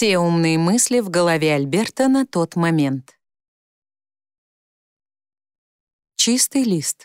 Все умные мысли в голове Альберта на тот момент. Чистый лист.